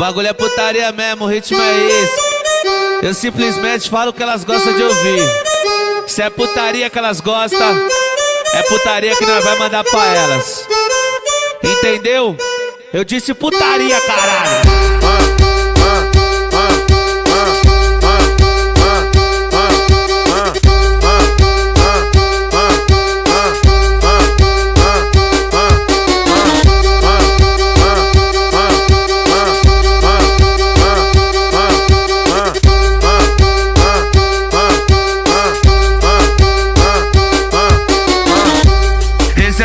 bagulho é putaria mesmo, o ritmo é esse. Eu simplesmente falo o que elas gostam de ouvir. Se é putaria que elas gostam, é putaria que nós vai mandar pra elas. Entendeu? Eu disse putaria, caralho.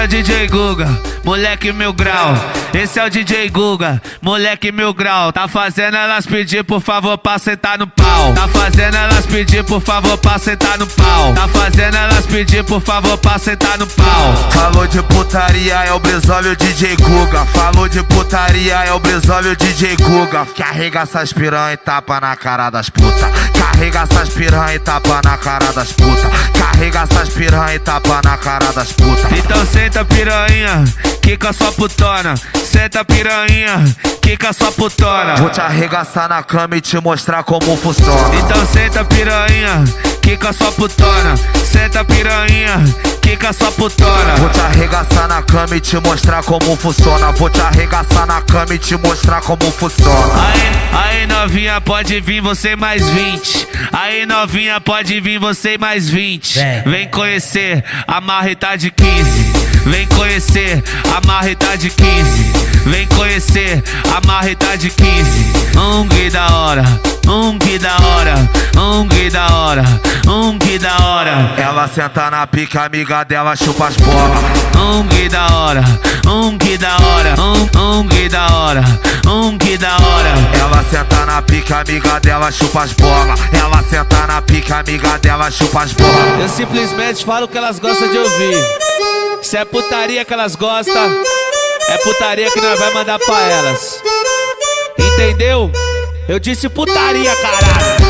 É o DJ Guga, moleque mil grau. Esse é o DJ Guga, moleque mil grau. Tá fazendo elas pedir por favor pra sentar no pau. Tá fazendo elas pedir por favor pra sentar no pau. Tá fazendo elas pedir por favor pra sentar no pau. Falou de putaria, é o Brisólio DJ Guga. Falou de putaria, é o Brisólio DJ Guga. Que arregaça as piranha e tapa na cara das puta. Carrega essas piranha e tapa na cara das puta. Carrega essas piranha e tapa na cara das puta. Então senta piranha, quica sua putona. Senta piranha, quica sua putona. Vou te arregaçar na cama e te mostrar como funciona. Então senta piranha, quica sua putona. Senta piranha, quica sua putona. Vou te arregaçar na cama e te mostrar como funciona. Vou te arregaçar na cama e te mostrar como funciona. Aí, aí novinha, pode vir você mais 20. Aí novinha, pode vir você mais 20. Vem conhecer a marreta de 15. Vem conhecer a marreta de 15. Vem conhecer a marreta de 15. Um que da hora, um que da hora, um que da hora, um que da hora. Ela senta na pica, amiga dela chupa as bolas. Um que da hora, um que da hora, um, um que da hora, um que da hora. Ela senta na pica, amiga dela chupa as bolas. Ela senta na pica, amiga dela chupa as bolas. Eu simplesmente falo o que elas gostam de ouvir. Se é putaria que elas gostam, é putaria que nós vai mandar pra elas. Entendeu? Eu disse putaria, caralho.